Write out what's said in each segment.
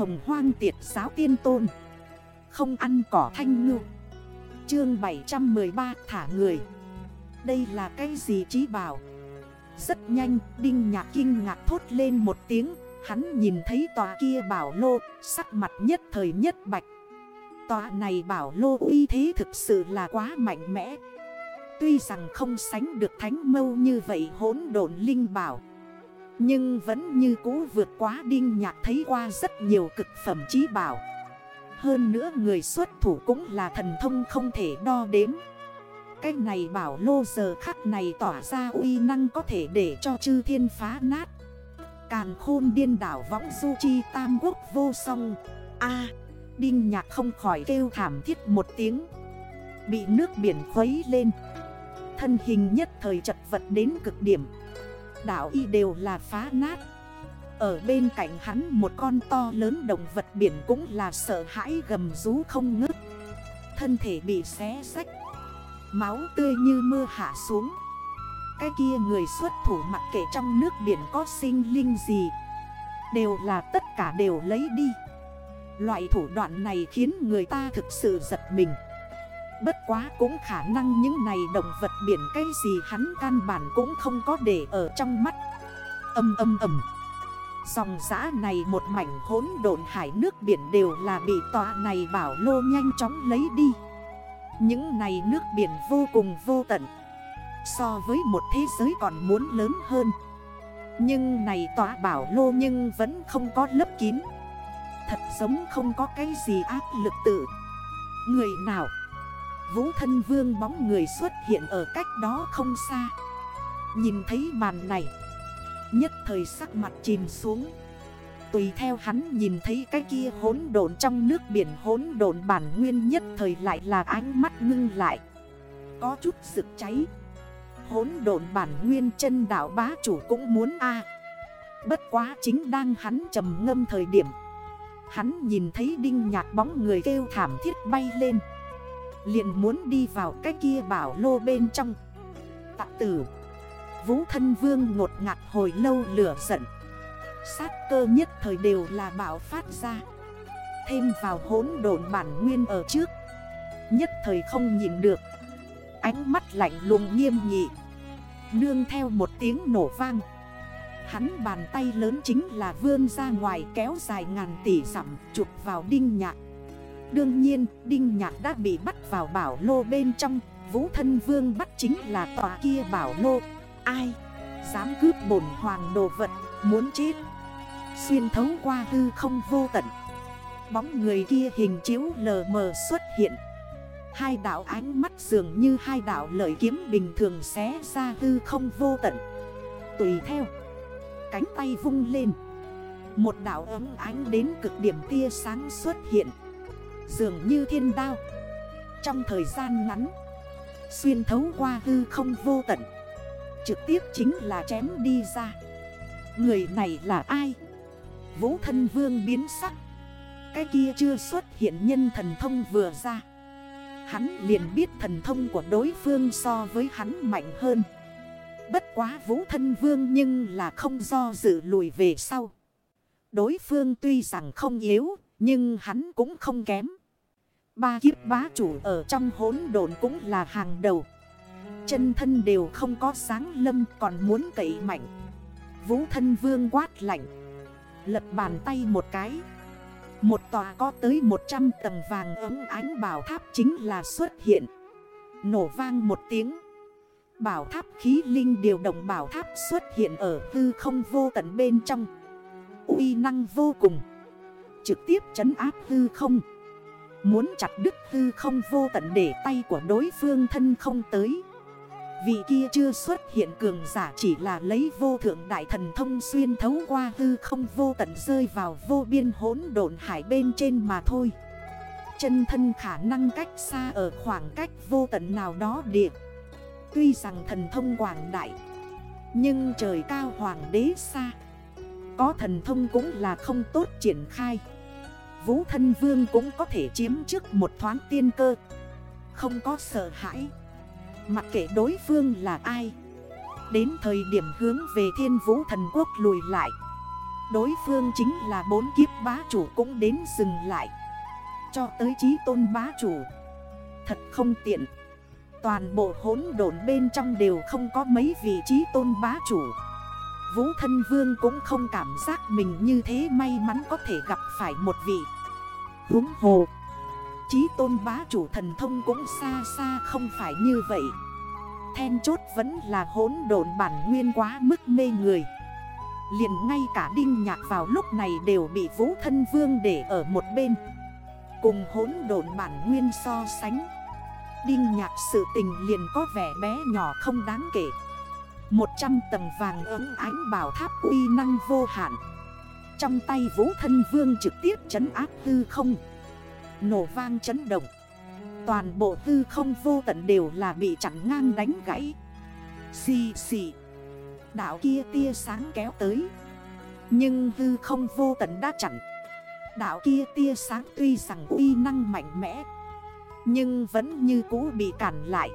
hồng hoang tiệt giáo tiên tôn. Không ăn cỏ thanh ngư. Chương 713 thả người. Đây là cái gì trí bảo? Rất nhanh, Đinh nhạc kinh ngạc thốt lên một tiếng. Hắn nhìn thấy tòa kia bảo lô, Sắc mặt nhất thời nhất bạch. Tòa này bảo lô uy thế thực sự là quá mạnh mẽ. Tuy rằng không sánh được thánh mâu như vậy hỗn độn linh bảo nhưng vẫn như cũ vượt quá đinh nhạc thấy qua rất nhiều cực phẩm trí bảo. Hơn nữa người xuất thủ cũng là thần thông không thể đo đếm. Cái này bảo lô giờ khắc này tỏa ra uy năng có thể để cho chư thiên phá nát. Càn khôn điên đảo võng du chi tam quốc vô song. A, Đinh nhạc không khỏi kêu thảm thiết một tiếng. Bị nước biển khuấy lên. Thân hình nhất thời chật vật đến cực điểm. Đảo y đều là phá nát. Ở bên cạnh hắn một con to lớn động vật biển cũng là sợ hãi gầm rú không ngớt. Thân thể bị xé sách Máu tươi như mưa hạ xuống. Cái kia người xuất thủ mặc kệ trong nước biển có sinh linh gì, Đều là tất cả đều lấy đi. Loại thủ đoạn này khiến người ta thực sự giật mình. Bất quá cũng khả năng những này động vật biển cái gì hắn căn bản cũng không có để ở trong mắt. Âm âm âm. Dòng giã này một mảnh hỗn độn hải nước biển đều là bị tòa này bảo lô nhanh chóng lấy đi. Những này nước biển vô cùng vô tận. So với một thế giới còn muốn lớn hơn. Nhưng này tòa bảo lô nhưng vẫn không có lớp kín. Thật giống không có cái gì áp lực tự. Người nào Vũ thân vương bóng người xuất hiện ở cách đó không xa. Nhìn thấy màn này, Nhất thời sắc mặt chìm xuống. Tùy theo hắn nhìn thấy cái kia hốn độn trong nước biển hốn độn bản nguyên nhất thời lại là ánh mắt ngưng lại. Có chút sực cháy. Hốn độn bản nguyên chân đảo bá chủ cũng muốn a. Bất quá chính đang hắn trầm ngâm thời điểm, Hắn nhìn thấy đinh nhạc bóng người kêu thảm thiết bay lên liền muốn đi vào cái kia bảo lô bên trong. Tạ tử, Vũ thân vương ngột ngạt hồi lâu lửa giận. Sát cơ nhất thời đều là bảo phát ra. Thêm vào hốn đồn bản nguyên ở trước, Nhất thời không nhìn được. Ánh mắt lạnh lùng nghiêm nghị, Nương theo một tiếng nổ vang. Hắn bàn tay lớn chính là vươn ra ngoài kéo dài ngàn tỷ dặm chụp vào đinh nhạc. Đương nhiên, Đinh Nhạc đã bị bắt vào bảo lô bên trong. Vũ thân vương bắt chính là tòa kia bảo lô. Ai? Dám cướp bổn hoàng đồ vật, muốn chết. Xuyên thấu qua hư không vô tận. Bóng người kia hình chiếu lờ mờ xuất hiện. Hai đảo ánh mắt dường như hai đảo lợi kiếm bình thường xé ra hư không vô tận. Tùy theo Cánh tay vung lên. Một đảo ấm ánh đến cực điểm tia sáng xuất hiện. Dường như thiên đao. Trong thời gian ngắn, Xuyên thấu qua hư không vô tận, Trực tiếp chính là chém đi ra. Người này là ai? Vũ thân vương biến sắc. Cái kia chưa xuất hiện nhân thần thông vừa ra. Hắn liền biết thần thông của đối phương so với hắn mạnh hơn. Bất quá vũ thân vương nhưng là không do dự lùi về sau. Đối phương tuy rằng không yếu, Nhưng hắn cũng không kém. Ba kiếp bá chủ ở trong hốn đồn cũng là hàng đầu. Chân thân đều không có sáng lâm, còn muốn cậy mạnh. Vũ thân vương quát lạnh. Lật bàn tay một cái. Một tòa có tới 100 tầng vàng ấm ánh bảo tháp chính là xuất hiện. Nổ vang một tiếng. Bảo tháp khí linh điều động bảo tháp xuất hiện ở tư không vô tận bên trong. Uy năng vô cùng. Trực tiếp trấn áp hư không. Muốn chặt đứt hư không vô tận để tay của đối phương thân không tới. Vị kia chưa xuất hiện cường giả chỉ là lấy vô thượng đại thần thông xuyên thấu qua hư không vô tận rơi vào vô biên hỗn độn hải bên trên mà thôi. Chân thân khả năng cách xa ở khoảng cách vô tận nào đó địa. Tuy rằng thần thông quảng đại, Nhưng trời cao hoàng đế xa. Có thần thông cũng là không tốt triển khai. Vũ thân vương cũng có thể chiếm trước một thoáng tiên cơ. Không có sợ hãi. Mặc kệ đối phương là ai. Đến thời điểm hướng về thiên vũ thần quốc lùi lại. Đối phương chính là bốn kiếp bá chủ cũng đến dừng lại. Cho tới trí tôn bá chủ. Thật không tiện. Toàn bộ hốn độn bên trong đều không có mấy vị trí tôn bá chủ. Vũ thân vương cũng không cảm giác mình như thế may mắn có thể gặp phải một vị. Húng hồ, Chí tôn bá chủ thần thông cũng xa xa không phải như vậy. Then chốt vẫn là hỗn độn bản nguyên quá mức mê người. Liền ngay cả đinh nhạc vào lúc này đều bị vũ thân vương để ở một bên. Cùng hỗn độn bản nguyên so sánh, Đinh nhạc sự tình liền có vẻ bé nhỏ không đáng kể. 100 tầng vàng ứng ánh bảo tháp uy năng vô hạn. Trong tay vũ thân vương trực tiếp chấn áp tư không. Nổ vang chấn động. Toàn bộ tư không vô tận đều là bị chặn ngang đánh gãy. Xì xì. Đảo kia tia sáng kéo tới. Nhưng tư không vô tận đã chặn. Đảo kia tia sáng tuy rằng uy năng mạnh mẽ, Nhưng vẫn như cũ bị cản lại.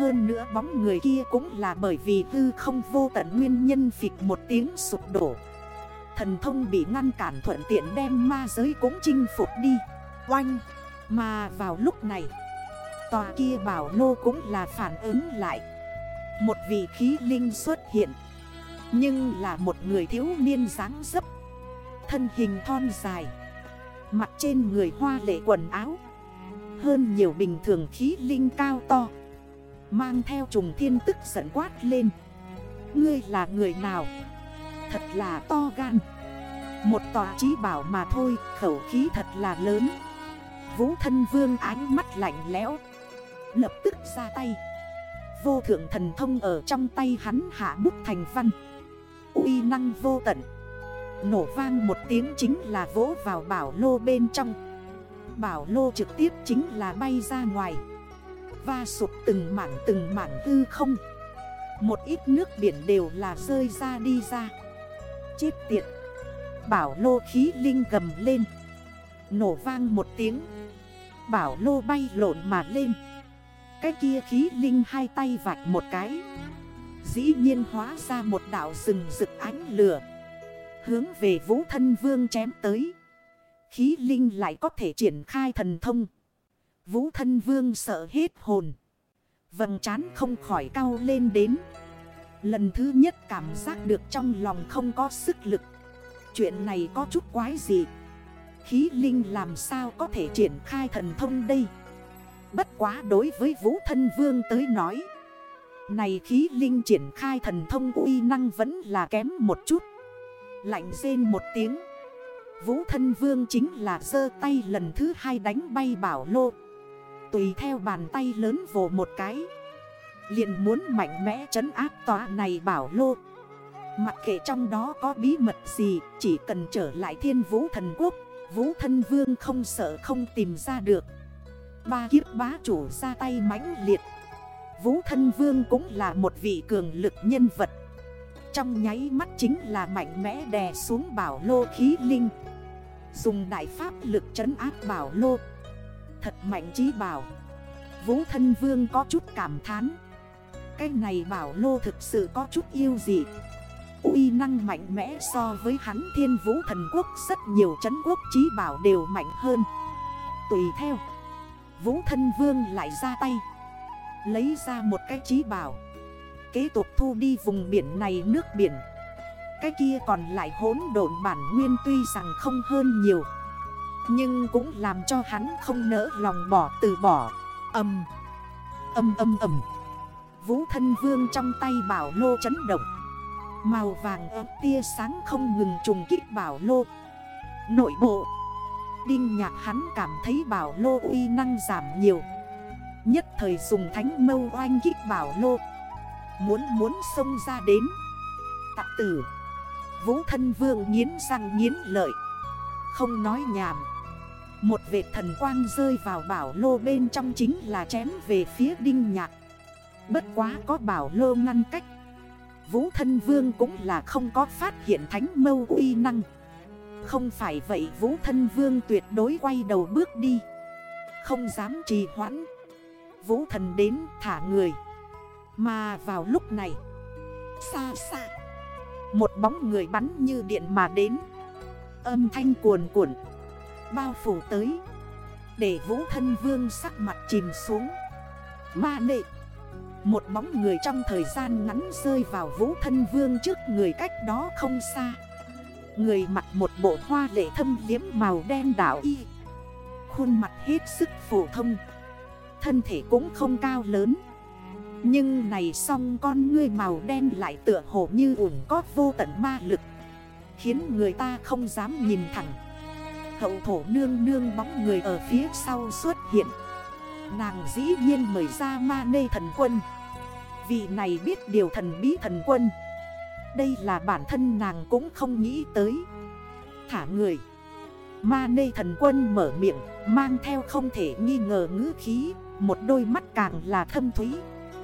Hơn nữa bóng người kia cũng là bởi vì hư không vô tận nguyên nhân phịch một tiếng sụp đổ. Thần thông bị ngăn cản thuận tiện đem ma giới cũng chinh phục đi. Oanh! Mà vào lúc này, Tòa kia bảo lô cũng là phản ứng lại. Một vị khí linh xuất hiện, Nhưng là một người thiếu niên dáng dấp, Thân hình thon dài, Mặt trên người hoa lệ quần áo, Hơn nhiều bình thường khí linh cao to. Mang theo trùng thiên tức giận quát lên. Ngươi là người nào? Thật là to gan. Một tòa trí bảo mà thôi, Khẩu khí thật là lớn. Vũ thân vương ánh mắt lạnh lẽo. Lập tức ra tay. Vô thượng thần thông ở trong tay hắn hạ bút thành văn. Uy năng vô tận. Nổ vang một tiếng chính là vỗ vào bảo lô bên trong. Bảo lô trực tiếp chính là bay ra ngoài. Va sụp từng mảng từng mảng hư không. Một ít nước biển đều là rơi ra đi ra. Chết tiệt. Bảo lô khí linh gầm lên. Nổ vang một tiếng. Bảo lô bay lộn mà lên. Cái kia khí linh hai tay vạch một cái. Dĩ nhiên hóa ra một đảo rừng rực ánh lửa. Hướng về vũ thân vương chém tới. Khí linh lại có thể triển khai thần thông. Vũ thân vương sợ hết hồn. Vầng trán không khỏi cao lên đến. Lần thứ nhất cảm giác được trong lòng không có sức lực. Chuyện này có chút quái gì Khí linh làm sao có thể triển khai thần thông đây? Bất quá đối với vũ thân vương tới nói, Này khí linh triển khai thần thông uy năng vẫn là kém một chút. Lạnh rên một tiếng. Vũ thân vương chính là sơ tay lần thứ hai đánh bay bảo lô. Tùy theo bàn tay lớn vồ một cái. Liền muốn mạnh mẽ trấn áp tòa này bảo lô. Mặc kệ trong đó có bí mật gì, Chỉ cần trở lại thiên vũ thần quốc, Vũ thân vương không sợ không tìm ra được. Ba kiếp bá chủ ra tay mãnh liệt. Vũ thân vương cũng là một vị cường lực nhân vật. Trong nháy mắt chính là mạnh mẽ đè xuống bảo lô khí linh. Dùng đại pháp lực trấn áp bảo lô. Thật mạnh trí bảo. Vũ thân vương có chút cảm thán. Cái này bảo lô thực sự có chút yêu dị. Uy năng mạnh mẽ so với hắn thiên vũ thần quốc, Rất nhiều chấn quốc trí bảo đều mạnh hơn. Tùy theo, Vũ thân vương lại ra tay. Lấy ra một cái trí bảo. Kế tục thu đi vùng biển này nước biển. Cái kia còn lại hốn độn bản nguyên tuy rằng không hơn nhiều nhưng cũng làm cho hắn không nỡ lòng bỏ từ bỏ. Âm. Âm âm âm. Vũ thân vương trong tay bảo lô chấn động. Màu vàng ấm tia sáng không ngừng trùng kích bảo lô. Nội bộ. Đinh nhạc hắn cảm thấy bảo lô uy năng giảm nhiều. Nhất thời dùng thánh mâu oanh kích bảo lô. Muốn muốn xông ra đến. Tạc tử. Vũ thân vương nghiến răng nghiến lợi. Không nói nhàm một vệt thần quang rơi vào bảo lô bên trong chính là chém về phía đinh nhạc. Bất quá có bảo lô ngăn cách. Vũ thân vương cũng là không có phát hiện thánh mâu uy năng. Không phải vậy vũ thân vương tuyệt đối quay đầu bước đi. Không dám trì hoãn. Vũ thần đến thả người. Mà vào lúc này, Xa xa, Một bóng người bắn như điện mà đến. Âm thanh cuồn cuộn. Bao phủ tới. Để vũ thân vương sắc mặt chìm xuống. Ma nệ. Một bóng người trong thời gian ngắn rơi vào vũ thân vương trước người cách đó không xa. Người mặc một bộ hoa lệ thâm liếm màu đen đảo y. Khuôn mặt hết sức phổ thông. Thân thể cũng không cao lớn. Nhưng này song con ngươi màu đen lại tựa hồ như ủng có vô tận ma lực. Khiến người ta không dám nhìn thẳng. Hậu thổ nương nương bóng người ở phía sau xuất hiện. Nàng dĩ nhiên mời ra ma nê thần quân. Vị này biết điều thần bí thần quân. Đây là bản thân nàng cũng không nghĩ tới. Thả người. Ma nê thần quân mở miệng, Mang theo không thể nghi ngờ ngữ khí, Một đôi mắt càng là thâm thúy.